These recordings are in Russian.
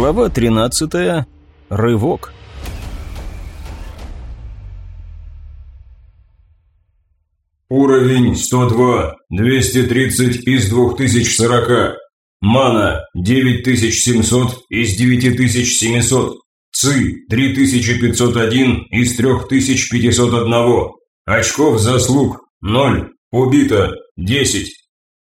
Глава 13. Рывок. Уровень 102, 230 из 2040. Мана 9700 из 9700. ЦИ 3501 из 3501. Очков заслуг 0. Убито 10.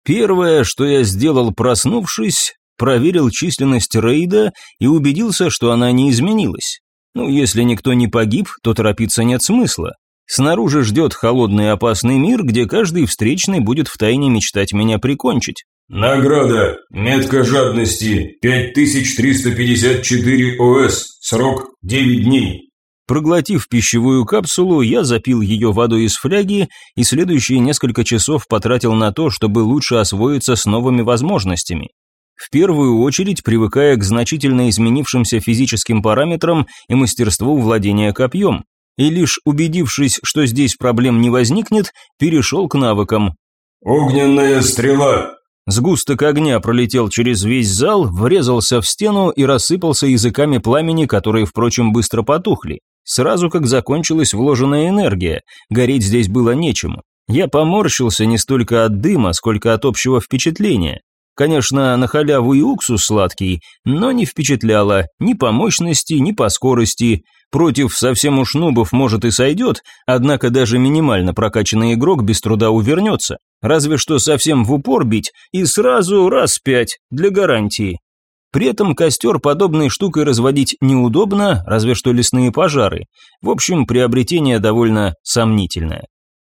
Первое, что я сделал, проснувшись, проверил численность рейда и убедился, что она не изменилась. Ну, если никто не погиб, то торопиться нет смысла. Снаружи ждет холодный и опасный мир, где каждый встречный будет втайне мечтать меня прикончить. Награда. Метка жадности. 5354 ОС. Срок 9 дней. Проглотив пищевую капсулу, я запил ее водой из фляги и следующие несколько часов потратил на то, чтобы лучше освоиться с новыми возможностями. В первую очередь привыкая к значительно изменившимся физическим параметрам и мастерству владения копьем. И лишь убедившись, что здесь проблем не возникнет, перешел к навыкам. «Огненная стрела», Сгусток огня пролетел через весь зал, врезался в стену и рассыпался языками пламени, которые, впрочем, быстро потухли. Сразу как закончилась вложенная энергия, гореть здесь было нечему. Я поморщился не столько от дыма, сколько от общего впечатления. Конечно, на халяву и уксус сладкий, но не впечатляло ни по мощности, ни по скорости. Против совсем уж нубов может и сойдет, однако даже минимально прокачанный игрок без труда увернется. Разве что совсем в упор бить и сразу раз пять для гарантии. При этом костер подобной штукой разводить неудобно, разве что лесные пожары. В общем, приобретение довольно сомнительное.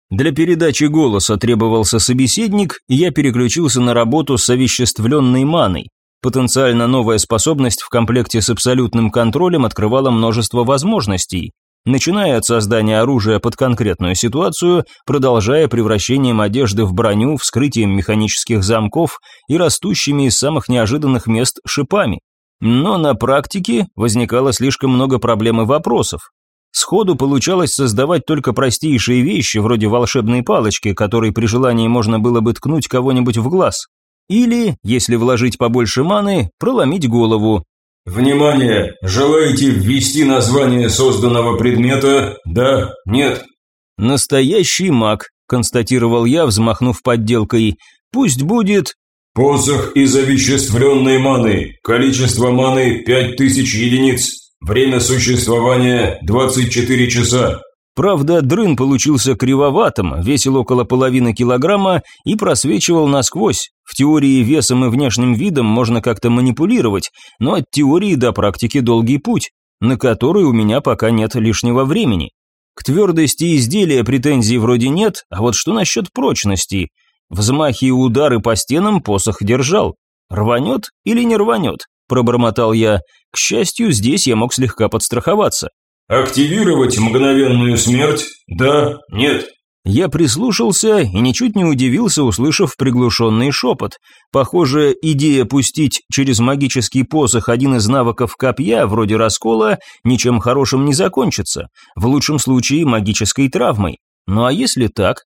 Для передачи голоса требовался собеседник, и я переключился на работу с овеществленной маной. Потенциально новая способность в комплекте с абсолютным контролем открывала множество возможностей, начиная от создания оружия под конкретную ситуацию, продолжая превращением одежды в броню, вскрытием механических замков и растущими из самых неожиданных мест шипами. Но на практике возникало слишком много проблем и вопросов. Сходу получалось создавать только простейшие вещи, вроде волшебной палочки, которой при желании можно было бы ткнуть кого-нибудь в глаз. Или, если вложить побольше маны, проломить голову. «Внимание! Желаете ввести название созданного предмета? Да? Нет?» «Настоящий маг», – констатировал я, взмахнув подделкой. «Пусть будет...» «Посох из овеществленной маны. Количество маны – 5000 единиц. Время существования – 24 часа. Правда, дрын получился кривоватым, весил около половины килограмма и просвечивал насквозь. В теории весом и внешним видом можно как-то манипулировать, но от теории до практики долгий путь, на который у меня пока нет лишнего времени. К твердости изделия претензий вроде нет, а вот что насчет прочности? Взмахи и удары по стенам посох держал. Рванет или не рванет? Пробормотал я. К счастью, здесь я мог слегка подстраховаться. «Активировать мгновенную смерть? Да? Нет?» Я прислушался и ничуть не удивился, услышав приглушенный шепот. Похоже, идея пустить через магический посох один из навыков копья, вроде раскола, ничем хорошим не закончится. В лучшем случае магической травмой. Ну а если так?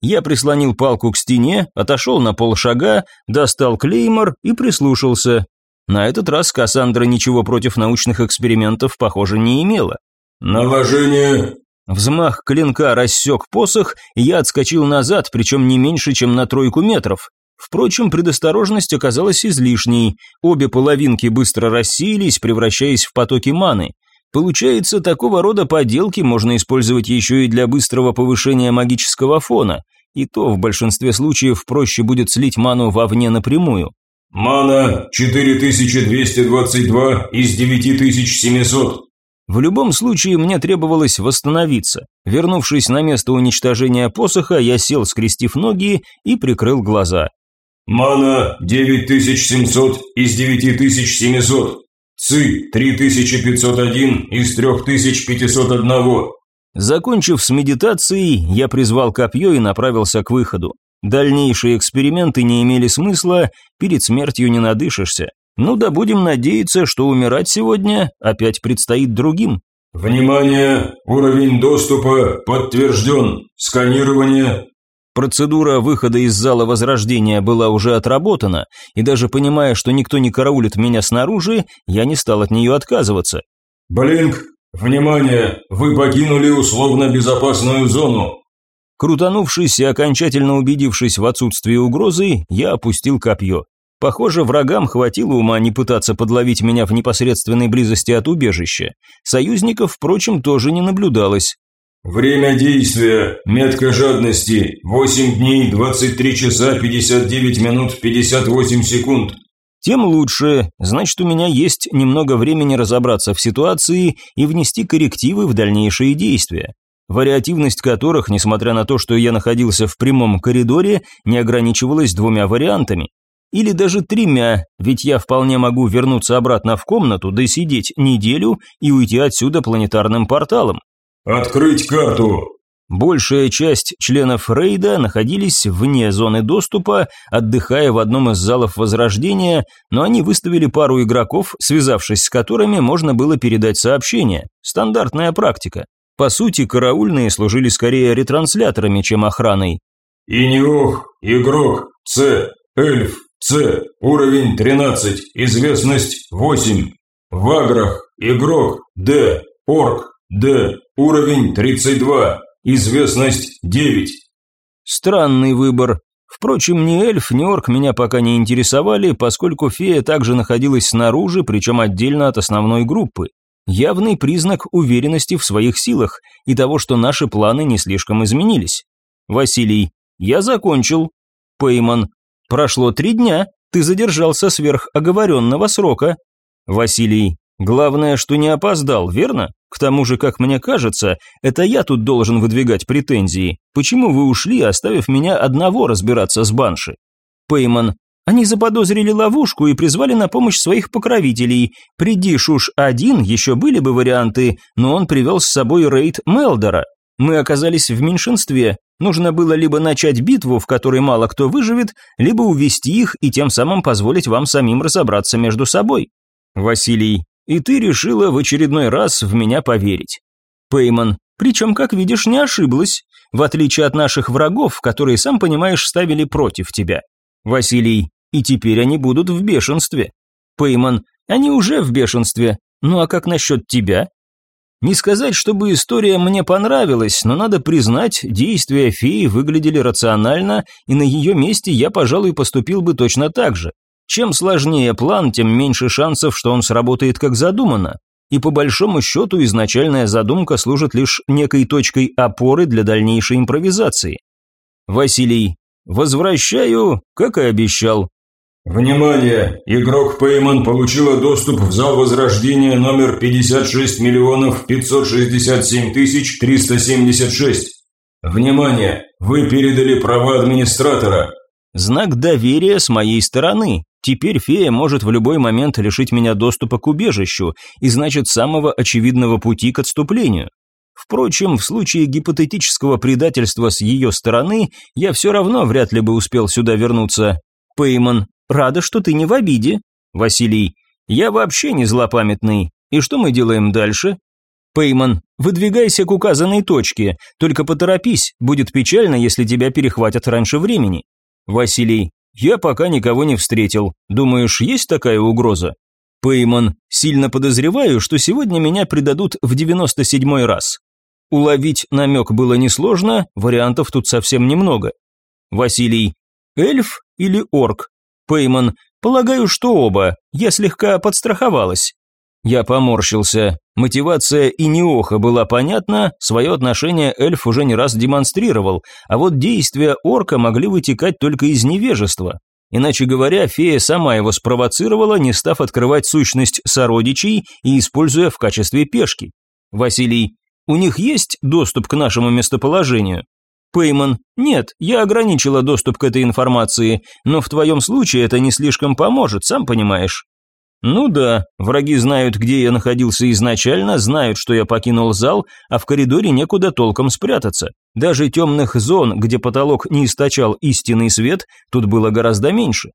Я прислонил палку к стене, отошел на полшага, достал клеймор и прислушался. На этот раз Кассандра ничего против научных экспериментов, похоже, не имела. «Наложение!» Взмах клинка рассек посох, и я отскочил назад, причем не меньше, чем на тройку метров. Впрочем, предосторожность оказалась излишней. Обе половинки быстро рассеялись, превращаясь в потоки маны. Получается, такого рода поделки можно использовать еще и для быстрого повышения магического фона. И то в большинстве случаев проще будет слить ману вовне напрямую. «Мана 4222 из 9700. В любом случае мне требовалось восстановиться. Вернувшись на место уничтожения посоха, я сел, скрестив ноги и прикрыл глаза. Мана 9700 из 9700. ЦИ 3501 из 3501. Закончив с медитацией, я призвал копье и направился к выходу. Дальнейшие эксперименты не имели смысла, перед смертью не надышишься. Ну да будем надеяться, что умирать сегодня опять предстоит другим. Внимание! Уровень доступа подтвержден. Сканирование. Процедура выхода из зала возрождения была уже отработана, и даже понимая, что никто не караулит меня снаружи, я не стал от нее отказываться. «Блинк, внимание! Вы покинули условно-безопасную зону!» Крутанувшись и окончательно убедившись в отсутствии угрозы, я опустил копье. Похоже, врагам хватило ума не пытаться подловить меня в непосредственной близости от убежища. Союзников, впрочем, тоже не наблюдалось. Время действия. Метка жадности. 8 дней, 23 часа, 59 минут, 58 секунд. Тем лучше, значит, у меня есть немного времени разобраться в ситуации и внести коррективы в дальнейшие действия. Вариативность которых, несмотря на то, что я находился в прямом коридоре, не ограничивалась двумя вариантами. Или даже тремя, ведь я вполне могу вернуться обратно в комнату, да сидеть неделю и уйти отсюда планетарным порталом. «Открыть карту!» Большая часть членов рейда находились вне зоны доступа, отдыхая в одном из залов Возрождения, но они выставили пару игроков, связавшись с которыми можно было передать сообщение. Стандартная практика. По сути, караульные служили скорее ретрансляторами, чем охраной. «Иниох, игрок, С, эльф, С, уровень 13, известность 8. Ваграх, игрок, Д, орк, Д. Уровень 32. Известность 9. Странный выбор. Впрочем, ни эльф, ни орк меня пока не интересовали, поскольку фея также находилась снаружи, причем отдельно от основной группы. Явный признак уверенности в своих силах и того, что наши планы не слишком изменились. Василий, я закончил. Пейман, прошло три дня, ты задержался сверх оговоренного срока. Василий, главное, что не опоздал, верно? К тому же, как мне кажется, это я тут должен выдвигать претензии. Почему вы ушли, оставив меня одного разбираться с Банши? Пейман. Они заподозрили ловушку и призвали на помощь своих покровителей. Приди Шуш один, еще были бы варианты, но он привел с собой рейд Мелдора. Мы оказались в меньшинстве. Нужно было либо начать битву, в которой мало кто выживет, либо увести их и тем самым позволить вам самим разобраться между собой. Василий, и ты решила в очередной раз в меня поверить. Пейман, причем, как видишь, не ошиблась, в отличие от наших врагов, которые, сам понимаешь, ставили против тебя. Василий, и теперь они будут в бешенстве. Пейман, они уже в бешенстве, ну а как насчет тебя? Не сказать, чтобы история мне понравилась, но надо признать, действия феи выглядели рационально, и на ее месте я, пожалуй, поступил бы точно так же. Чем сложнее план, тем меньше шансов, что он сработает как задумано. И по большому счету изначальная задумка служит лишь некой точкой опоры для дальнейшей импровизации. Василий, возвращаю, как и обещал. Внимание! Игрок Пейман получила доступ в зал возрождения номер 56 миллионов 567 тысяч 376. Внимание! Вы передали права администратора. Знак доверия с моей стороны. Теперь фея может в любой момент лишить меня доступа к убежищу, и значит самого очевидного пути к отступлению. Впрочем, в случае гипотетического предательства с ее стороны, я все равно вряд ли бы успел сюда вернуться. Пейман, рада, что ты не в обиде. Василий, я вообще не злопамятный. И что мы делаем дальше? Пейман, выдвигайся к указанной точке, только поторопись, будет печально, если тебя перехватят раньше времени. Василий, «Я пока никого не встретил. Думаешь, есть такая угроза?» Пейман, сильно подозреваю, что сегодня меня предадут в 97-й раз. Уловить намек было несложно, вариантов тут совсем немного. Василий, эльф или орк? Пейман, полагаю, что оба, я слегка подстраховалась. Я поморщился. Мотивация и неоха была понятна, свое отношение эльф уже не раз демонстрировал, а вот действия орка могли вытекать только из невежества. Иначе говоря, фея сама его спровоцировала, не став открывать сущность сородичей и используя в качестве пешки. Василий, у них есть доступ к нашему местоположению? Пейман, нет, я ограничила доступ к этой информации, но в твоем случае это не слишком поможет, сам понимаешь. Ну да, враги знают, где я находился изначально, знают, что я покинул зал, а в коридоре некуда толком спрятаться. Даже темных зон, где потолок не источал истинный свет, тут было гораздо меньше.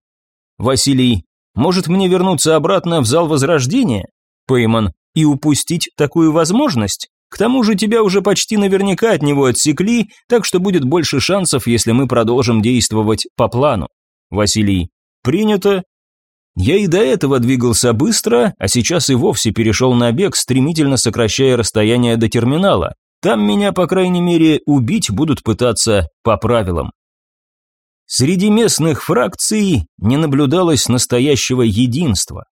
Василий, может мне вернуться обратно в зал Возрождения? Пейман, и упустить такую возможность? К тому же тебя уже почти наверняка от него отсекли, так что будет больше шансов, если мы продолжим действовать по плану. Василий. Принято. Я и до этого двигался быстро, а сейчас и вовсе перешел на бег, стремительно сокращая расстояние до терминала. Там меня, по крайней мере, убить будут пытаться по правилам. Среди местных фракций не наблюдалось настоящего единства.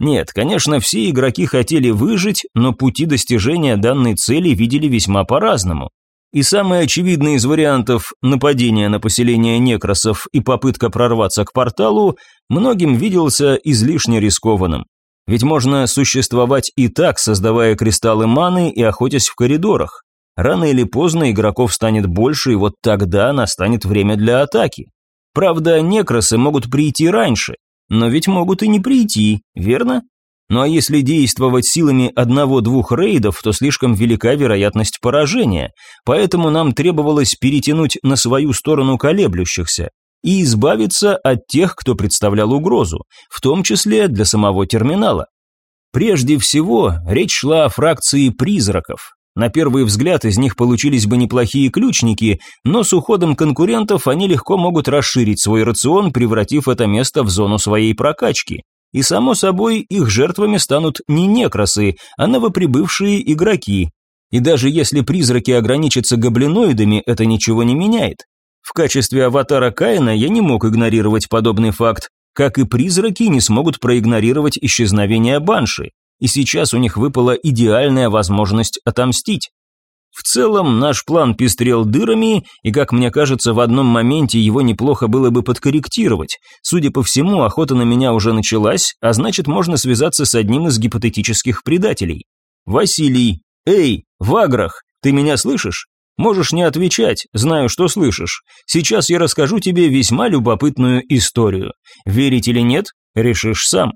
Нет, конечно, все игроки хотели выжить, но пути достижения данной цели видели весьма по-разному. И самый очевидный из вариантов нападения на поселение некросов и попытка прорваться к порталу многим виделся излишне рискованным. Ведь можно существовать и так, создавая кристаллы маны и охотясь в коридорах. Рано или поздно игроков станет больше, и вот тогда настанет время для атаки. Правда, некросы могут прийти раньше, но ведь могут и не прийти, верно? Ну а если действовать силами одного-двух рейдов, то слишком велика вероятность поражения, поэтому нам требовалось перетянуть на свою сторону колеблющихся и избавиться от тех, кто представлял угрозу, в том числе для самого терминала. Прежде всего, речь шла о фракции призраков, на первый взгляд из них получились бы неплохие ключники, но с уходом конкурентов они легко могут расширить свой рацион, превратив это место в зону своей прокачки. И само собой, их жертвами станут не некросы, а новоприбывшие игроки. И даже если призраки ограничатся гоблиноидами, это ничего не меняет. В качестве аватара Каина я не мог игнорировать подобный факт, как и призраки не смогут проигнорировать исчезновение банши и сейчас у них выпала идеальная возможность отомстить. В целом, наш план пестрел дырами, и, как мне кажется, в одном моменте его неплохо было бы подкорректировать. Судя по всему, охота на меня уже началась, а значит, можно связаться с одним из гипотетических предателей. «Василий! Эй, Ваграх, ты меня слышишь?» Можешь не отвечать, знаю, что слышишь. Сейчас я расскажу тебе весьма любопытную историю. Верить или нет, решишь сам.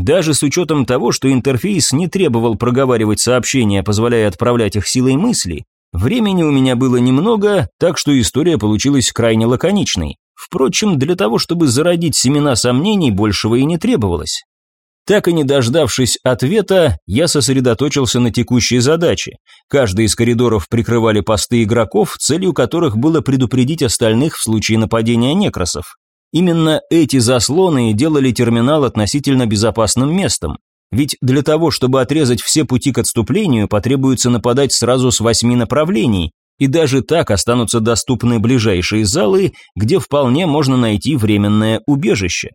Даже с учетом того, что интерфейс не требовал проговаривать сообщения, позволяя отправлять их силой мысли, времени у меня было немного, так что история получилась крайне лаконичной. Впрочем, для того, чтобы зародить семена сомнений, большего и не требовалось. Так и не дождавшись ответа, я сосредоточился на текущей задаче. Каждый из коридоров прикрывали посты игроков, целью которых было предупредить остальных в случае нападения некросов. Именно эти заслоны делали терминал относительно безопасным местом. Ведь для того, чтобы отрезать все пути к отступлению, потребуется нападать сразу с восьми направлений, и даже так останутся доступны ближайшие залы, где вполне можно найти временное убежище.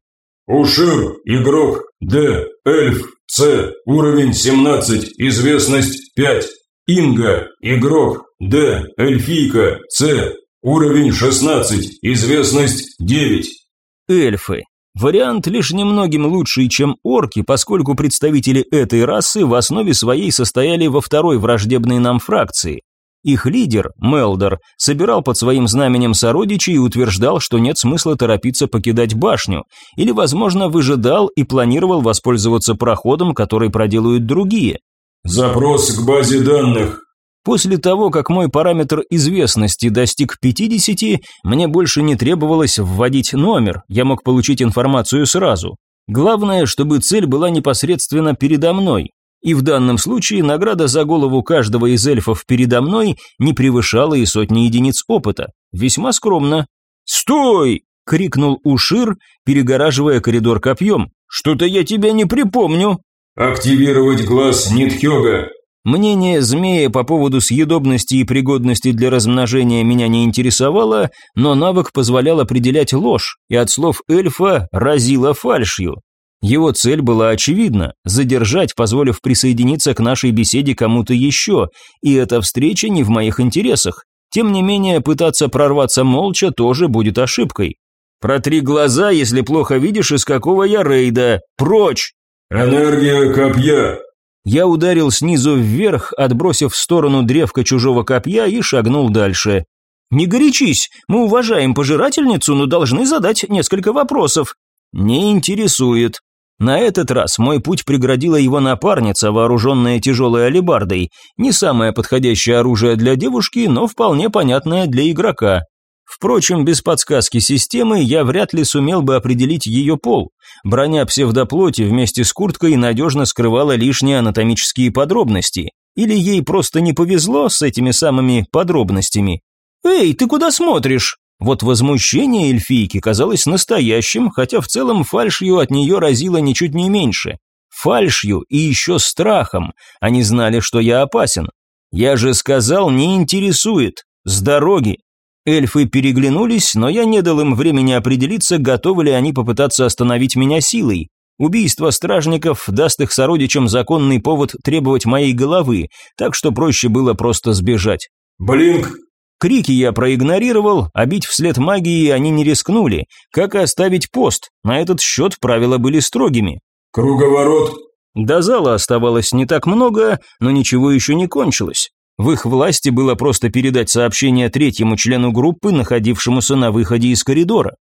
Ушир, игрок, Д, эльф, С, уровень 17, известность 5. Инга, игрок, Д, эльфийка, С, уровень 16, известность 9 эльфы. Вариант лишь немногим лучший, чем орки, поскольку представители этой расы в основе своей состояли во второй враждебной нам фракции. Их лидер, Мелдор, собирал под своим знаменем сородичей и утверждал, что нет смысла торопиться покидать башню, или, возможно, выжидал и планировал воспользоваться проходом, который проделают другие. «Запрос к базе данных. После того, как мой параметр известности достиг 50, мне больше не требовалось вводить номер, я мог получить информацию сразу. Главное, чтобы цель была непосредственно передо мной. И в данном случае награда за голову каждого из эльфов передо мной не превышала и сотни единиц опыта. Весьма скромно. «Стой!» – крикнул Ушир, перегораживая коридор копьем. «Что-то я тебя не припомню!» «Активировать глаз Нитхёга», Мнение змея по поводу съедобности и пригодности для размножения меня не интересовало, но навык позволял определять ложь, и от слов эльфа разило фальшью. Его цель была очевидна – задержать, позволив присоединиться к нашей беседе кому-то еще, и эта встреча не в моих интересах. Тем не менее, пытаться прорваться молча тоже будет ошибкой. «Протри глаза, если плохо видишь, из какого я рейда! Прочь!» «Энергия копья!» Я ударил снизу вверх, отбросив в сторону древко чужого копья и шагнул дальше. «Не горячись, мы уважаем пожирательницу, но должны задать несколько вопросов». «Не интересует». На этот раз мой путь преградила его напарница, вооруженная тяжелой алебардой. Не самое подходящее оружие для девушки, но вполне понятное для игрока. Впрочем, без подсказки системы я вряд ли сумел бы определить ее пол. Броня псевдоплоти вместе с курткой надежно скрывала лишние анатомические подробности. Или ей просто не повезло с этими самыми подробностями? «Эй, ты куда смотришь?» Вот возмущение эльфийки казалось настоящим, хотя в целом фальшью от нее разило ничуть не меньше. Фальшью и еще страхом. Они знали, что я опасен. Я же сказал, не интересует. С дороги. Эльфы переглянулись, но я не дал им времени определиться, готовы ли они попытаться остановить меня силой. Убийство стражников даст их сородичам законный повод требовать моей головы, так что проще было просто сбежать. «Блинк!» Крики я проигнорировал, а бить вслед магии они не рискнули, как и оставить пост, на этот счет правила были строгими. «Круговорот!» До зала оставалось не так много, но ничего еще не кончилось. В их власти было просто передать сообщение третьему члену группы, находившемуся на выходе из коридора.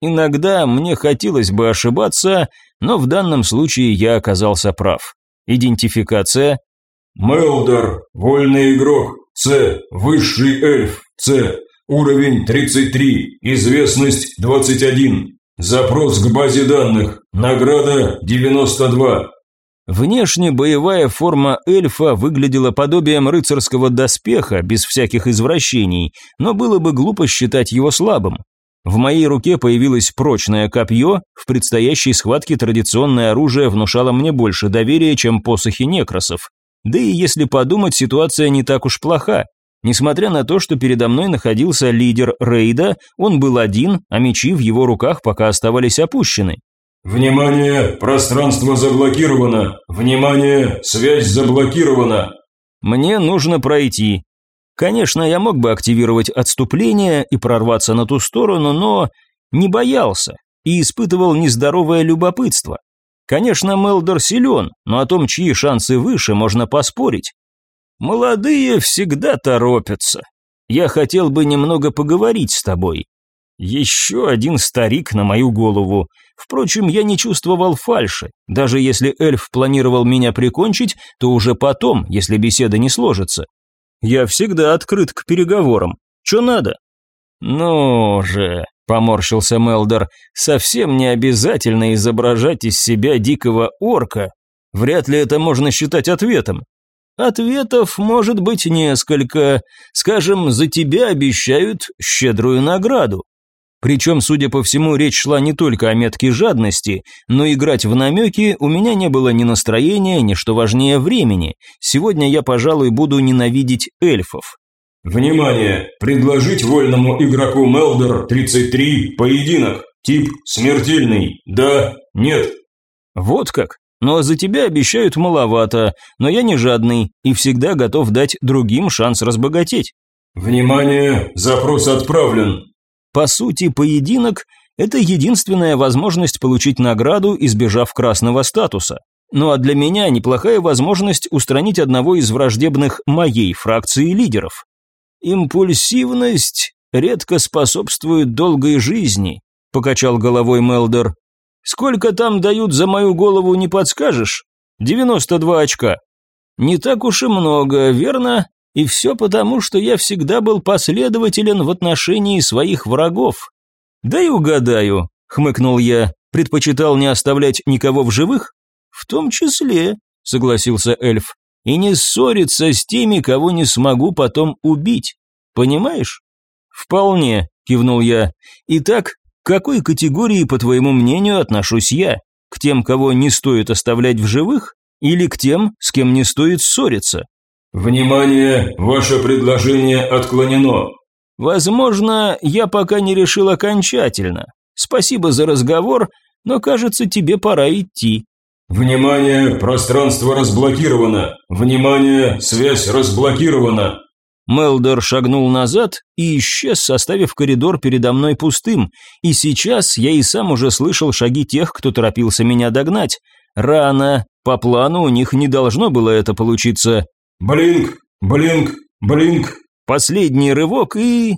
Иногда мне хотелось бы ошибаться, но в данном случае я оказался прав. Идентификация. Мелдер, вольный игрок, С, высший эльф, С, уровень 33, известность 21. Запрос к базе данных, награда 92. Внешне боевая форма эльфа выглядела подобием рыцарского доспеха, без всяких извращений, но было бы глупо считать его слабым. В моей руке появилось прочное копье, в предстоящей схватке традиционное оружие внушало мне больше доверия, чем посохи некросов. Да и если подумать, ситуация не так уж плоха. Несмотря на то, что передо мной находился лидер рейда, он был один, а мечи в его руках пока оставались опущены. «Внимание! Пространство заблокировано! Внимание! Связь заблокирована!» «Мне нужно пройти». Конечно, я мог бы активировать отступление и прорваться на ту сторону, но не боялся и испытывал нездоровое любопытство. Конечно, Мелдор силен, но о том, чьи шансы выше, можно поспорить. Молодые всегда торопятся. Я хотел бы немного поговорить с тобой. Еще один старик на мою голову. Впрочем, я не чувствовал фальши. Даже если эльф планировал меня прикончить, то уже потом, если беседа не сложится. Я всегда открыт к переговорам. Что надо? Ну же, поморщился Мелдер, совсем не обязательно изображать из себя дикого орка. Вряд ли это можно считать ответом. Ответов может быть несколько. Скажем, за тебя обещают щедрую награду. Причем, судя по всему, речь шла не только о метке жадности, но играть в намеки у меня не было ни настроения, ни, что важнее, времени. Сегодня я, пожалуй, буду ненавидеть эльфов. Внимание! Предложить вольному игроку Мелдер 33 поединок. Тип смертельный. Да, нет. Вот как. Но за тебя обещают маловато, но я не жадный и всегда готов дать другим шанс разбогатеть. Внимание! Запрос отправлен. По сути, поединок – это единственная возможность получить награду, избежав красного статуса. Ну а для меня неплохая возможность устранить одного из враждебных моей фракции лидеров. Импульсивность редко способствует долгой жизни, покачал головой Мелдер. Сколько там дают за мою голову, не подскажешь? 92 очка. Не так уж и много, верно? И все потому, что я всегда был последователен в отношении своих врагов. Да и угадаю, хмыкнул я, предпочитал не оставлять никого в живых? В том числе, согласился эльф, и не ссориться с теми, кого не смогу потом убить. Понимаешь? Вполне, кивнул я. Итак, к какой категории, по твоему мнению, отношусь я? К тем, кого не стоит оставлять в живых, или к тем, с кем не стоит ссориться? «Внимание! Ваше предложение отклонено!» «Возможно, я пока не решил окончательно. Спасибо за разговор, но, кажется, тебе пора идти». «Внимание! Пространство разблокировано! Внимание! Связь разблокирована!» Мелдор шагнул назад и исчез, оставив коридор передо мной пустым, и сейчас я и сам уже слышал шаги тех, кто торопился меня догнать. Рано, по плану у них не должно было это получиться. Блинк, блинк, блинк. Последний рывок и...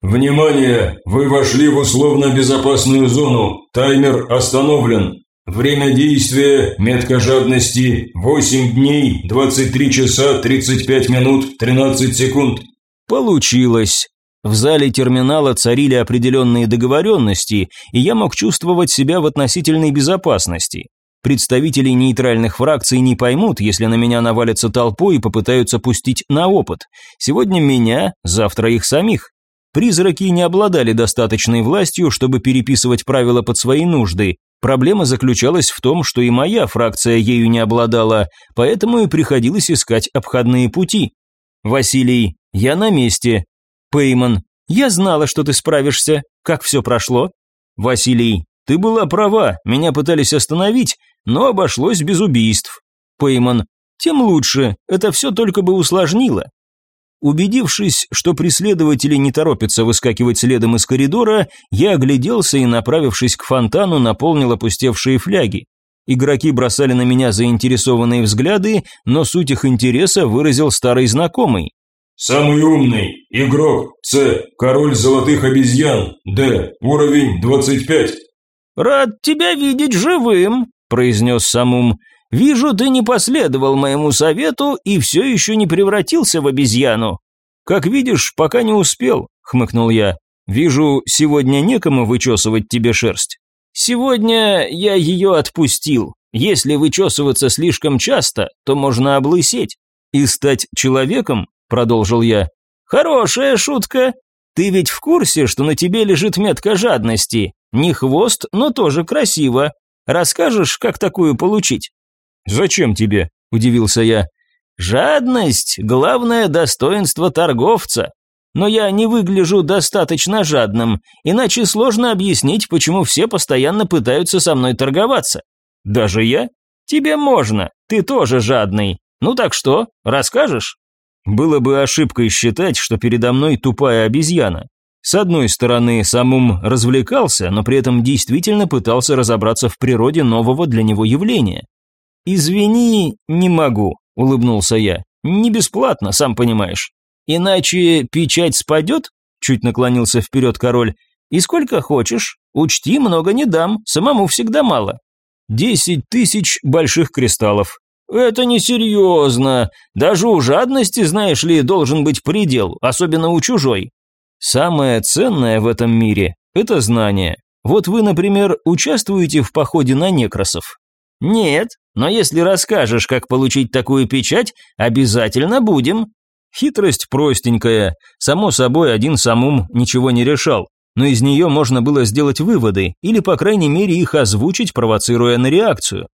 Внимание! Вы вошли в условно безопасную зону. Таймер остановлен. Время действия метка жадности 8 дней, 23 часа, 35 минут, 13 секунд. Получилось. В зале терминала царили определенные договоренности, и я мог чувствовать себя в относительной безопасности. Представители нейтральных фракций не поймут, если на меня навалятся толпой и попытаются пустить на опыт. Сегодня меня, завтра их самих. Призраки не обладали достаточной властью, чтобы переписывать правила под свои нужды. Проблема заключалась в том, что и моя фракция ею не обладала, поэтому и приходилось искать обходные пути. Василий, я на месте. Пейман, я знала, что ты справишься. Как все прошло? Василий, ты была права, меня пытались остановить, но обошлось без убийств. Пейман, тем лучше, это все только бы усложнило. Убедившись, что преследователи не торопятся выскакивать следом из коридора, я огляделся и, направившись к фонтану, наполнил опустевшие фляги. Игроки бросали на меня заинтересованные взгляды, но суть их интереса выразил старый знакомый. «Самый умный. Игрок. С. Король золотых обезьян. Д. Уровень 25». «Рад тебя видеть живым», – произнес Самум. Вижу, ты не последовал моему совету и все еще не превратился в обезьяну. Как видишь, пока не успел, хмыкнул я. Вижу, сегодня некому вычесывать тебе шерсть. Сегодня я ее отпустил. Если вычесываться слишком часто, то можно облысеть. И стать человеком, продолжил я. Хорошая шутка. Ты ведь в курсе, что на тебе лежит метка жадности? Не хвост, но тоже красиво. Расскажешь, как такую получить? «Зачем тебе?» – удивился я. «Жадность – главное достоинство торговца. Но я не выгляжу достаточно жадным, иначе сложно объяснить, почему все постоянно пытаются со мной торговаться. Даже я? Тебе можно, ты тоже жадный. Ну так что, расскажешь?» Было бы ошибкой считать, что передо мной тупая обезьяна. С одной стороны, Самум развлекался, но при этом действительно пытался разобраться в природе нового для него явления. «Извини, не могу», – улыбнулся я. «Не бесплатно, сам понимаешь. Иначе печать спадет?» – чуть наклонился вперед король. «И сколько хочешь. Учти, много не дам, самому всегда мало». «Десять тысяч больших кристаллов». «Это несерьезно. Даже у жадности, знаешь ли, должен быть предел, особенно у чужой». «Самое ценное в этом мире – это знание. Вот вы, например, участвуете в походе на некросов. «Нет, но если расскажешь, как получить такую печать, обязательно будем». Хитрость простенькая. Само собой, один самум ничего не решал, но из нее можно было сделать выводы, или, по крайней мере, их озвучить, провоцируя на реакцию.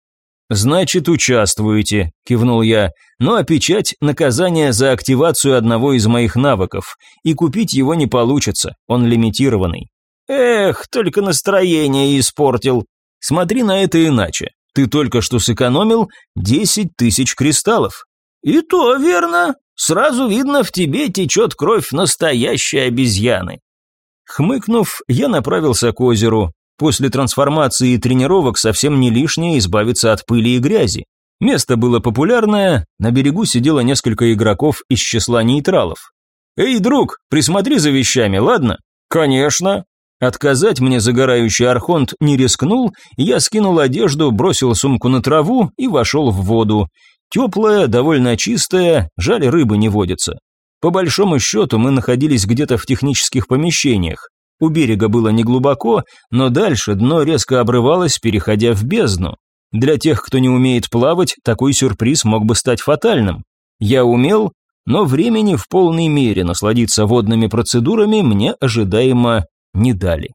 «Значит, участвуете», – кивнул я. «Ну а печать – наказание за активацию одного из моих навыков, и купить его не получится, он лимитированный». «Эх, только настроение испортил». «Смотри на это иначе. Ты только что сэкономил 10 тысяч кристаллов. И то верно. Сразу видно, в тебе течет кровь настоящей обезьяны. Хмыкнув, я направился к озеру. После трансформации и тренировок совсем не лишнее избавиться от пыли и грязи. Место было популярное, на берегу сидело несколько игроков из числа нейтралов. «Эй, друг, присмотри за вещами, ладно?» «Конечно», Отказать мне загорающий архонт не рискнул, я скинул одежду, бросил сумку на траву и вошел в воду. Теплая, довольно чистая, жаль, рыбы не водится. По большому счету мы находились где-то в технических помещениях. У берега было неглубоко, но дальше дно резко обрывалось, переходя в бездну. Для тех, кто не умеет плавать, такой сюрприз мог бы стать фатальным. Я умел, но времени в полной мере насладиться водными процедурами мне ожидаемо не дали.